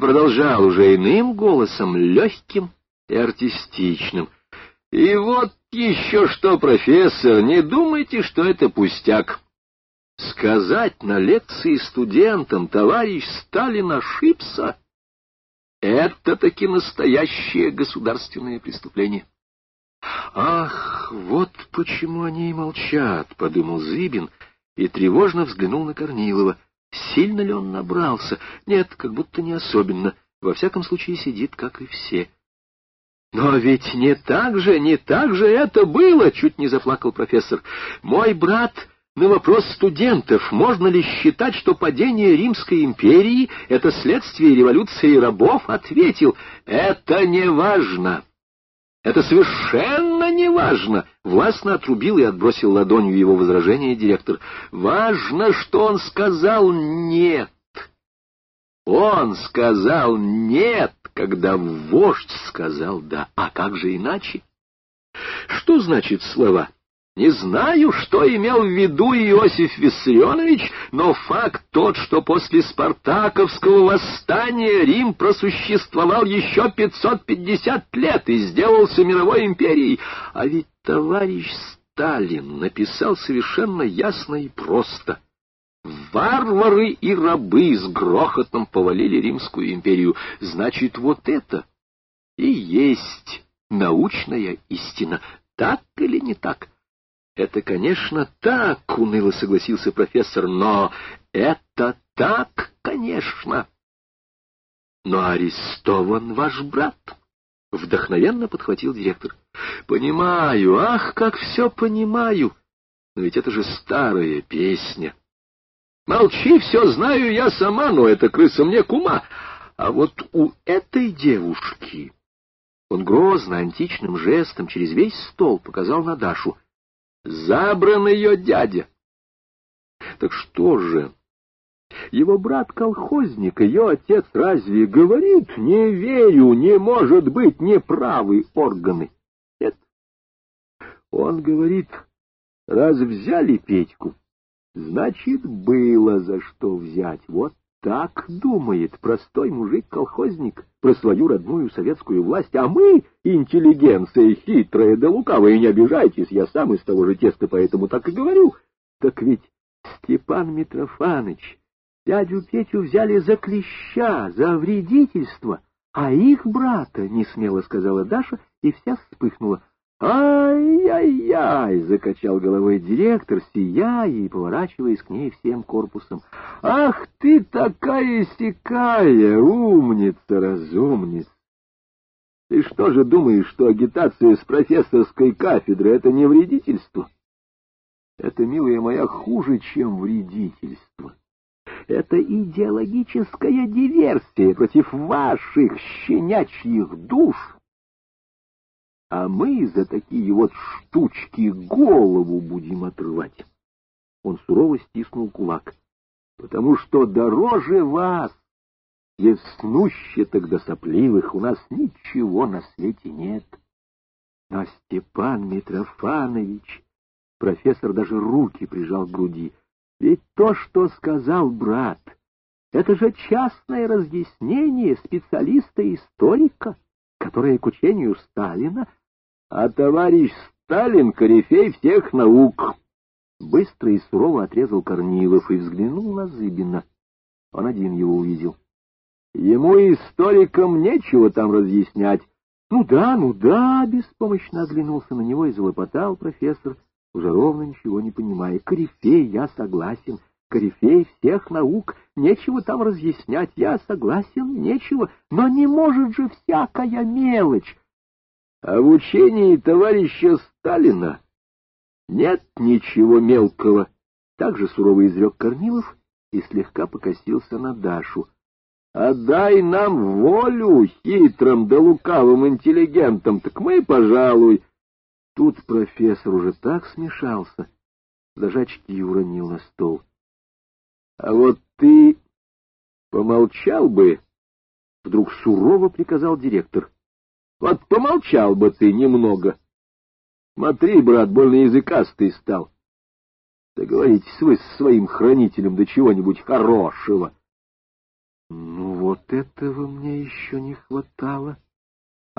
продолжал уже иным голосом, легким и артистичным. «И вот еще что, профессор, не думайте, что это пустяк. Сказать на лекции студентам, товарищ Сталин ошибся, это таки настоящее государственное преступление. «Ах, вот почему они и молчат», — подумал Зыбин и тревожно взглянул на Корнилова. Сильно ли он набрался? Нет, как будто не особенно. Во всяком случае сидит, как и все. «Но ведь не так же, не так же это было!» — чуть не заплакал профессор. «Мой брат на вопрос студентов, можно ли считать, что падение Римской империи — это следствие революции рабов, ответил, «Это не важно». Это совершенно не важно, — властно отрубил и отбросил ладонью его возражение директор. Важно, что он сказал «нет». Он сказал «нет», когда вождь сказал «да». А как же иначе? Что значит слова не знаю, что имел в виду Иосиф Виссарионович, но факт тот, что после Спартаковского восстания Рим просуществовал еще 550 лет и сделался мировой империей. А ведь товарищ Сталин написал совершенно ясно и просто. Варвары и рабы с грохотом повалили Римскую империю. Значит, вот это и есть научная истина. Так или не так? Это, конечно, так, — уныло согласился профессор, — но это так, конечно. Но арестован ваш брат, — вдохновенно подхватил директор. Понимаю, ах, как все понимаю. Но ведь это же старая песня. Молчи, все знаю я сама, но эта крыса мне кума. А вот у этой девушки... Он грозно, античным жестом через весь стол показал на Дашу — Забран ее дядя. Так что же? Его брат-колхозник, ее отец разве говорит, не верю, не может быть неправы органы? Нет. Он говорит, раз взяли Петьку, значит, было за что взять. Вот так думает простой мужик-колхозник про свою родную советскую власть, а мы, интеллигенция хитрая да лукавая, не обижайтесь, я сам из того же теста, поэтому так и говорю. Так ведь Степан Митрофаныч, дядю Петю взяли за клеща, за вредительство, а их брата, — несмело сказала Даша, и вся вспыхнула. «Ай-яй-яй!» — закачал головой директор, сияя и поворачиваясь к ней всем корпусом. «Ах ты такая сякая, умница, разумница! Ты что же думаешь, что агитация с профессорской кафедры — это не вредительство? Это, милая моя, хуже, чем вредительство. Это идеологическая диверсия против ваших щенячьих душ» а мы за такие вот штучки голову будем отрывать. Он сурово стиснул кулак. Потому что дороже вас, яснуще тогда сопливых, у нас ничего на свете нет. А Степан Митрофанович, профессор даже руки прижал к груди, ведь то, что сказал брат, это же частное разъяснение специалиста-историка, которое к учению Сталина а товарищ Сталин — корифей всех наук. Быстро и сурово отрезал Корнилов и взглянул на Зыбина. Он один его увидел. Ему, историкам, нечего там разъяснять. Ну да, ну да, беспомощно оглянулся на него и залопотал профессор, уже ровно ничего не понимая. Корифей, я согласен, корифей всех наук, нечего там разъяснять, я согласен, нечего, но не может же всякая мелочь а в учении товарища Сталина нет ничего мелкого, также сурово изрек Корнилов и слегка покосился на Дашу. Отдай нам волю хитрым да лукавым интеллигентам, так мы, пожалуй... Тут профессор уже так смешался, даже очки уронил на стол. — А вот ты помолчал бы, — вдруг сурово приказал директор. Вот помолчал бы ты немного. Смотри, брат, больно языкастый стал. Договоритесь вы с своим хранителем до чего-нибудь хорошего. Ну вот. Этого мне еще не хватало.